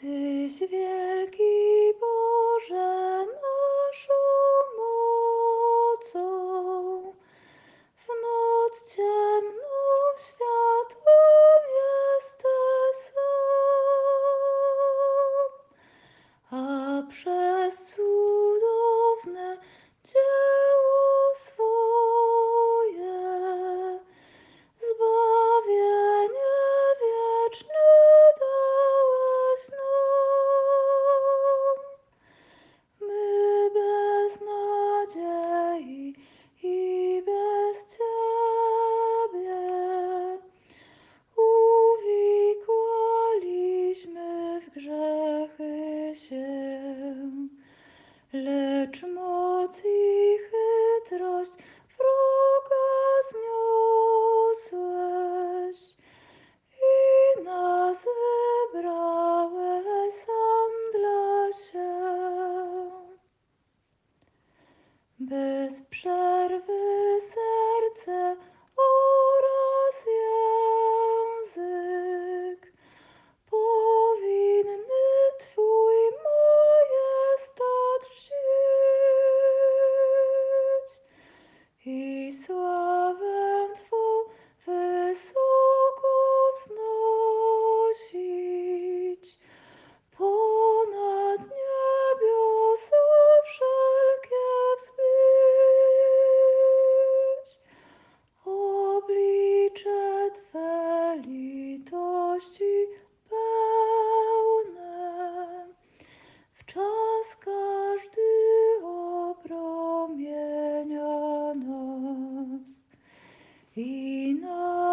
Tyś wielki lecz moc i chytrość wroga zniosłeś i nas wybrałeś sam dla siebie. Bez przerwy serce Enough.